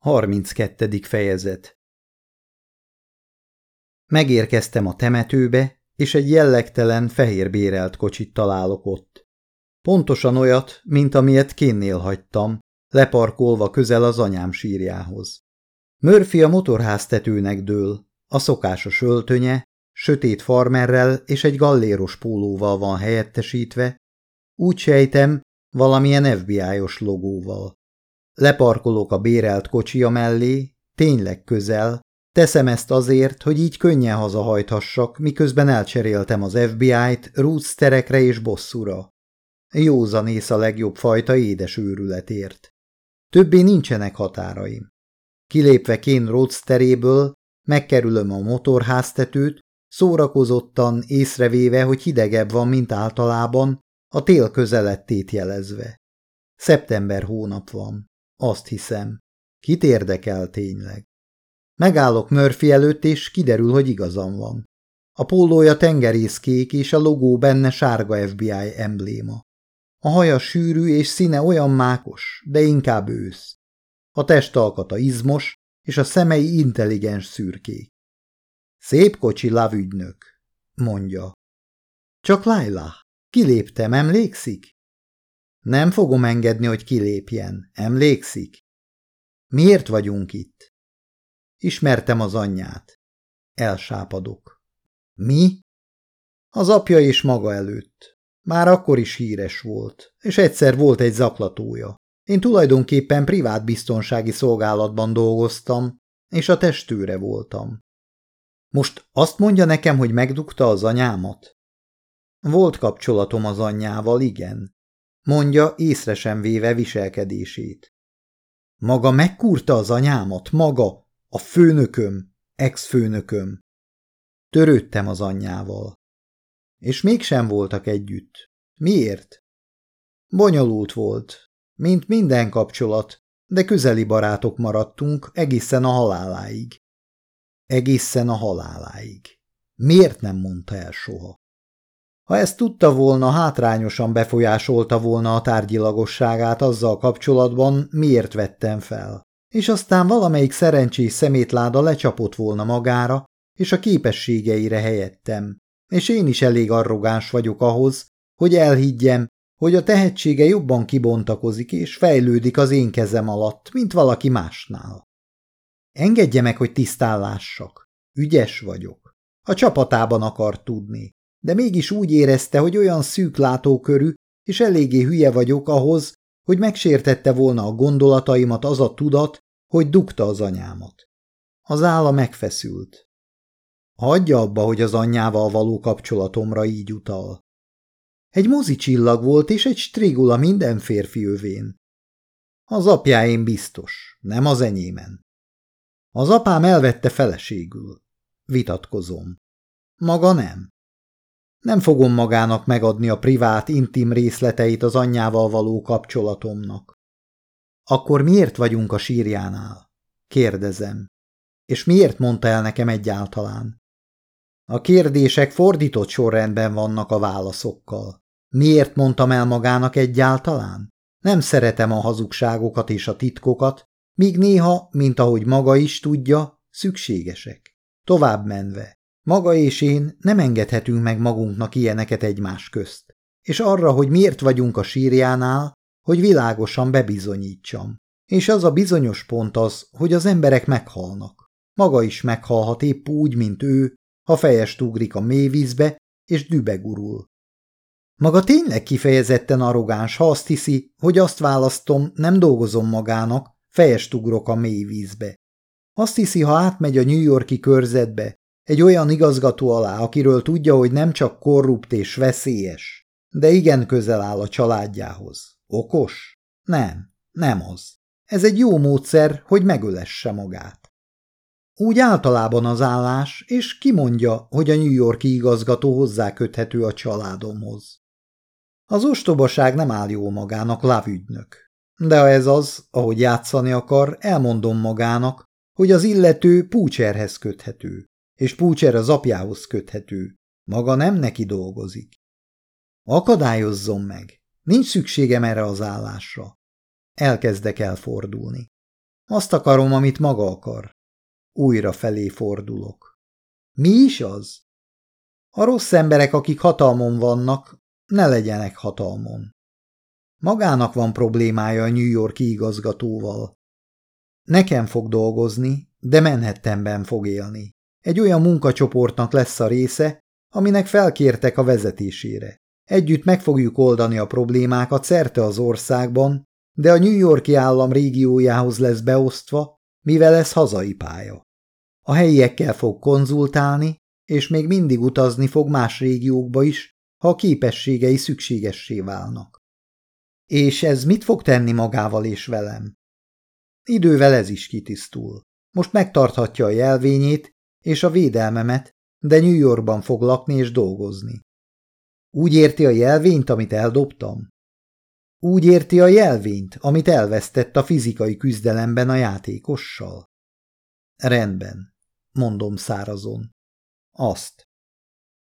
32. fejezet Megérkeztem a temetőbe, és egy jellegtelen, fehérbérelt kocsit találok ott. Pontosan olyat, mint amilyet kénnél hagytam, leparkolva közel az anyám sírjához. Murphy a motorháztetőnek dől, a szokásos öltönye, sötét farmerrel és egy galléros pólóval van helyettesítve, úgy sejtem, valamilyen FBI-os logóval. Leparkolok a bérelt kocsia mellé, tényleg közel, teszem ezt azért, hogy így könnyen hazahajthassak, miközben elcseréltem az FBI-t roadsterekre és bosszúra. Józanész a legjobb fajta édes őrületért. Többé nincsenek határaim. Kilépve Kén roadsteréből, megkerülöm a motorháztetőt, szórakozottan észrevéve, hogy hidegebb van, mint általában, a tél közelettét jelezve. Szeptember hónap van. Azt hiszem. Kit érdekel tényleg? Megállok Murphy előtt, és kiderül, hogy igazam van. A pólója tengerészkék, és a logó benne sárga FBI embléma. A haja sűrű, és színe olyan mákos, de inkább ősz. A testalkata izmos, és a szemei intelligens szürkék. Szép kocsi, lavügynök, mondja. Csak Laila, kiléptem, emlékszik? Nem fogom engedni, hogy kilépjen. Emlékszik? Miért vagyunk itt? Ismertem az anyját. Elsápadok. Mi? Az apja és maga előtt. Már akkor is híres volt, és egyszer volt egy zaklatója. Én tulajdonképpen privát biztonsági szolgálatban dolgoztam, és a testőre voltam. Most azt mondja nekem, hogy megdugta az anyámat? Volt kapcsolatom az anyjával, igen, mondja észre sem véve viselkedését. Maga megkúrta az anyámat, maga, a főnököm, ex-főnököm. Törődtem az anyjával. És mégsem voltak együtt. Miért? Bonyolult volt, mint minden kapcsolat, de közeli barátok maradtunk egészen a haláláig. Egészen a haláláig. Miért nem mondta el soha? Ha ezt tudta volna, hátrányosan befolyásolta volna a tárgyilagosságát azzal kapcsolatban, miért vettem fel. És aztán valamelyik szerencsés szemétláda lecsapott volna magára, és a képességeire helyettem. És én is elég arrogáns vagyok ahhoz, hogy elhiggyem, hogy a tehetsége jobban kibontakozik és fejlődik az én kezem alatt, mint valaki másnál. Engedje meg, hogy tisztállássak. Ügyes vagyok. A csapatában akar tudni de mégis úgy érezte, hogy olyan szűk látókörű, és eléggé hülye vagyok ahhoz, hogy megsértette volna a gondolataimat az a tudat, hogy dugta az anyámat. Az álla megfeszült. Hagyja abba, hogy az anyjával való kapcsolatomra így utal. Egy mozicsillag volt, és egy strigula minden férfi övén. Az apjáim biztos, nem az enyémen. Az apám elvette feleségül. Vitatkozom. Maga nem. Nem fogom magának megadni a privát, intim részleteit az anyjával való kapcsolatomnak. Akkor miért vagyunk a sírjánál? Kérdezem. És miért mondta el nekem egyáltalán? A kérdések fordított sorrendben vannak a válaszokkal. Miért mondtam el magának egyáltalán? Nem szeretem a hazugságokat és a titkokat, míg néha, mint ahogy maga is tudja, szükségesek. Tovább menve, maga és én nem engedhetünk meg magunknak ilyeneket egymás közt. És arra, hogy miért vagyunk a sírjánál, hogy világosan bebizonyítsam. És az a bizonyos pont az, hogy az emberek meghalnak. Maga is meghalhat épp úgy, mint ő, ha fejest ugrik a mélyvízbe, és dübegurul. Maga tényleg kifejezetten arrogáns, ha azt hiszi, hogy azt választom, nem dolgozom magának, fejest ugrok a mélyvízbe. Azt hiszi, ha átmegy a New Yorki körzetbe, egy olyan igazgató alá, akiről tudja, hogy nem csak korrupt és veszélyes, de igen közel áll a családjához. Okos? Nem, nem az. Ez egy jó módszer, hogy megölesse magát. Úgy általában az állás, és kimondja, hogy a New Yorki igazgató hozzáköthető a családomhoz. Az ostobaság nem áll jó magának lávügynök. De ha ez az, ahogy játszani akar, elmondom magának, hogy az illető púcserhez köthető és Púcser az apjához köthető. Maga nem neki dolgozik. Akadályozzon meg. Nincs szükségem erre az állásra. Elkezdek elfordulni. Azt akarom, amit maga akar. Újra felé fordulok. Mi is az? A rossz emberek, akik hatalmon vannak, ne legyenek hatalmon. Magának van problémája a New Yorki igazgatóval. Nekem fog dolgozni, de Manhattanben fog élni. Egy olyan munkacsoportnak lesz a része, aminek felkértek a vezetésére. Együtt meg fogjuk oldani a problémákat szerte az országban, de a New Yorki állam régiójához lesz beosztva, mivel ez hazai pálya. A helyiekkel fog konzultálni, és még mindig utazni fog más régiókba is, ha a képességei szükségessé válnak. És ez mit fog tenni magával és velem? Idővel ez is kitisztul. Most megtarthatja a jelvényét és a védelmemet, de New Yorkban fog lakni és dolgozni. Úgy érti a jelvényt, amit eldobtam? Úgy érti a jelvényt, amit elvesztett a fizikai küzdelemben a játékossal? Rendben, mondom szárazon. Azt.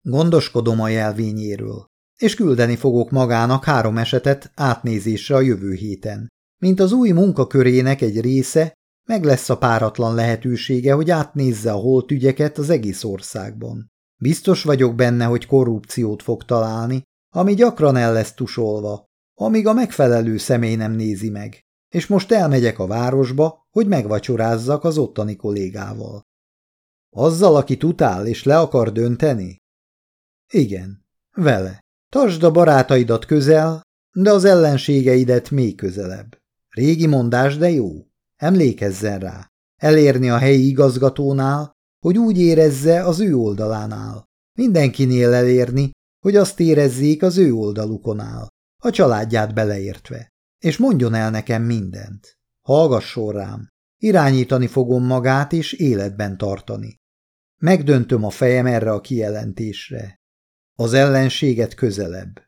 Gondoskodom a jelvényéről, és küldeni fogok magának három esetet átnézésre a jövő héten. Mint az új munkakörének egy része, meg lesz a páratlan lehetősége, hogy átnézze a holtügyeket az egész országban. Biztos vagyok benne, hogy korrupciót fog találni, ami gyakran el lesz tusolva, amíg a megfelelő személy nem nézi meg, és most elmegyek a városba, hogy megvacsorázzak az ottani kollégával. Azzal, aki tutál és le akar dönteni? Igen, vele. Tartsd a barátaidat közel, de az ellenségeidet még közelebb. Régi mondás, de jó. Emlékezzen rá. Elérni a helyi igazgatónál, hogy úgy érezze az ő oldalánál. Mindenkinél elérni, hogy azt érezzék az ő oldalukon áll, a családját beleértve. És mondjon el nekem mindent. Hallgasson rám. Irányítani fogom magát és életben tartani. Megdöntöm a fejem erre a kijelentésre. Az ellenséget közelebb.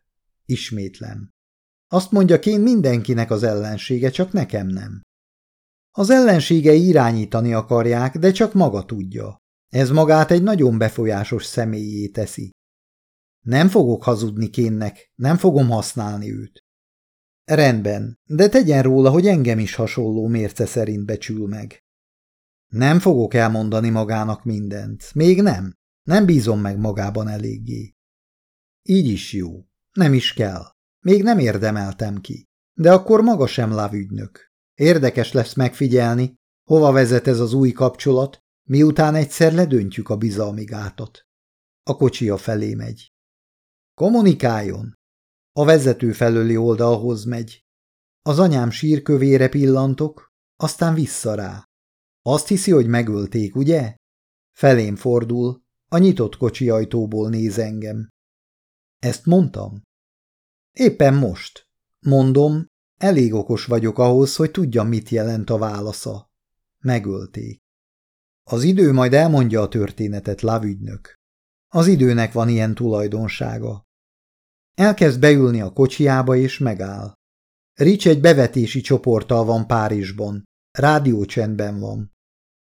Ismétlem. Azt mondja én mindenkinek az ellensége, csak nekem nem. Az ellenségei irányítani akarják, de csak maga tudja. Ez magát egy nagyon befolyásos személyé teszi. Nem fogok hazudni kénnek, nem fogom használni őt. Rendben, de tegyen róla, hogy engem is hasonló mérce szerint becsül meg. Nem fogok elmondani magának mindent, még nem. Nem bízom meg magában eléggé. Így is jó. Nem is kell. Még nem érdemeltem ki. De akkor maga sem lávügynök. Érdekes lesz megfigyelni, hova vezet ez az új kapcsolat, miután egyszer ledöntjük a bizalmi gátat. A kocsia felé megy. Kommunikáljon! A vezető felőli oldalhoz megy. Az anyám sírkövére pillantok, aztán vissza rá. Azt hiszi, hogy megölték, ugye? Felém fordul, a nyitott kocsi ajtóból néz engem. Ezt mondtam? Éppen most. Mondom, elég okos vagyok ahhoz, hogy tudjam, mit jelent a válasza. Megölték. Az idő majd elmondja a történetet, lavügynök. Az időnek van ilyen tulajdonsága. Elkezd beülni a kocsiába, és megáll. Rich egy bevetési csoporttal van Párizsban. Rádiócsendben van.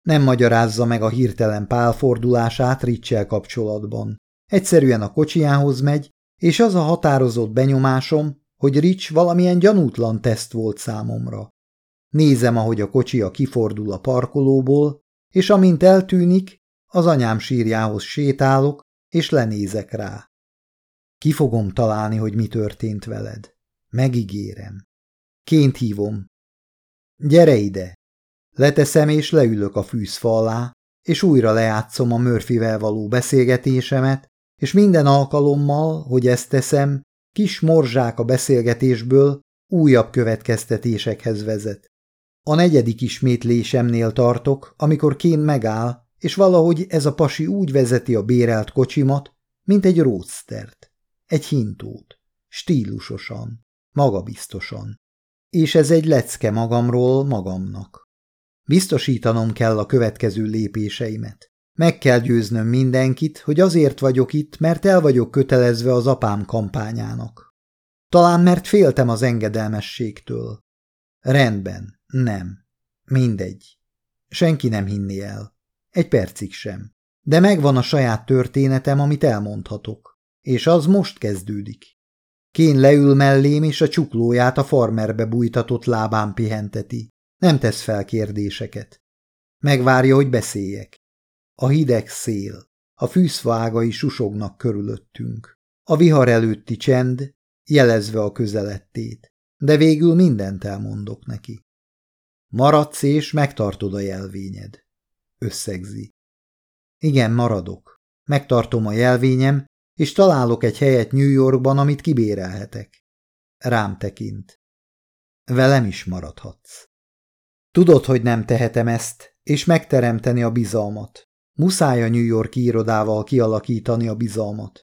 Nem magyarázza meg a hirtelen pálfordulását Ricsel kapcsolatban. Egyszerűen a kocsiához megy, és az a határozott benyomásom, hogy Rich valamilyen gyanútlan teszt volt számomra. Nézem, ahogy a kocsia kifordul a parkolóból, és amint eltűnik, az anyám sírjához sétálok, és lenézek rá. Ki fogom találni, hogy mi történt veled. Megígérem. Ként hívom. Gyere ide! Leteszem és leülök a fűzfa alá, és újra lejátszom a Murphyvel való beszélgetésemet, és minden alkalommal, hogy ezt teszem, kis morzsák a beszélgetésből újabb következtetésekhez vezet. A negyedik ismétlésemnél tartok, amikor Kén megáll, és valahogy ez a pasi úgy vezeti a bérelt kocsimat, mint egy ródsztert, egy hintót, stílusosan, magabiztosan. És ez egy lecke magamról magamnak. Biztosítanom kell a következő lépéseimet. Meg kell győznöm mindenkit, hogy azért vagyok itt, mert el vagyok kötelezve az apám kampányának. Talán mert féltem az engedelmességtől. Rendben, nem. Mindegy. Senki nem hinni el. Egy percig sem. De megvan a saját történetem, amit elmondhatok. És az most kezdődik. Kén leül mellém, és a csuklóját a farmerbe bújtatott lábán pihenteti. Nem tesz fel kérdéseket. Megvárja, hogy beszéljek. A hideg szél, a fűszvágai susognak körülöttünk. A vihar előtti csend, jelezve a közelettét, de végül mindent elmondok neki. Maradsz és megtartod a jelvényed. Összegzi. Igen, maradok. Megtartom a jelvényem, és találok egy helyet New Yorkban, amit kibérelhetek. Rám tekint. Velem is maradhatsz. Tudod, hogy nem tehetem ezt, és megteremteni a bizalmat. Muszáj a New York irodával kialakítani a bizalmat.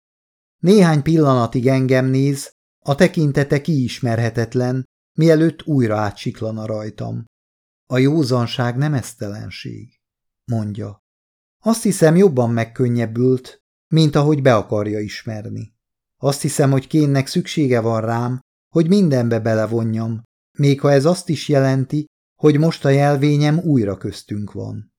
Néhány pillanatig engem néz, a tekintete kiismerhetetlen, mielőtt újra átsiklana rajtam. A józanság nem esztelenség, mondja. Azt hiszem jobban megkönnyebbült, mint ahogy be akarja ismerni. Azt hiszem, hogy kénnek szüksége van rám, hogy mindenbe belevonjam, még ha ez azt is jelenti, hogy most a jelvényem újra köztünk van.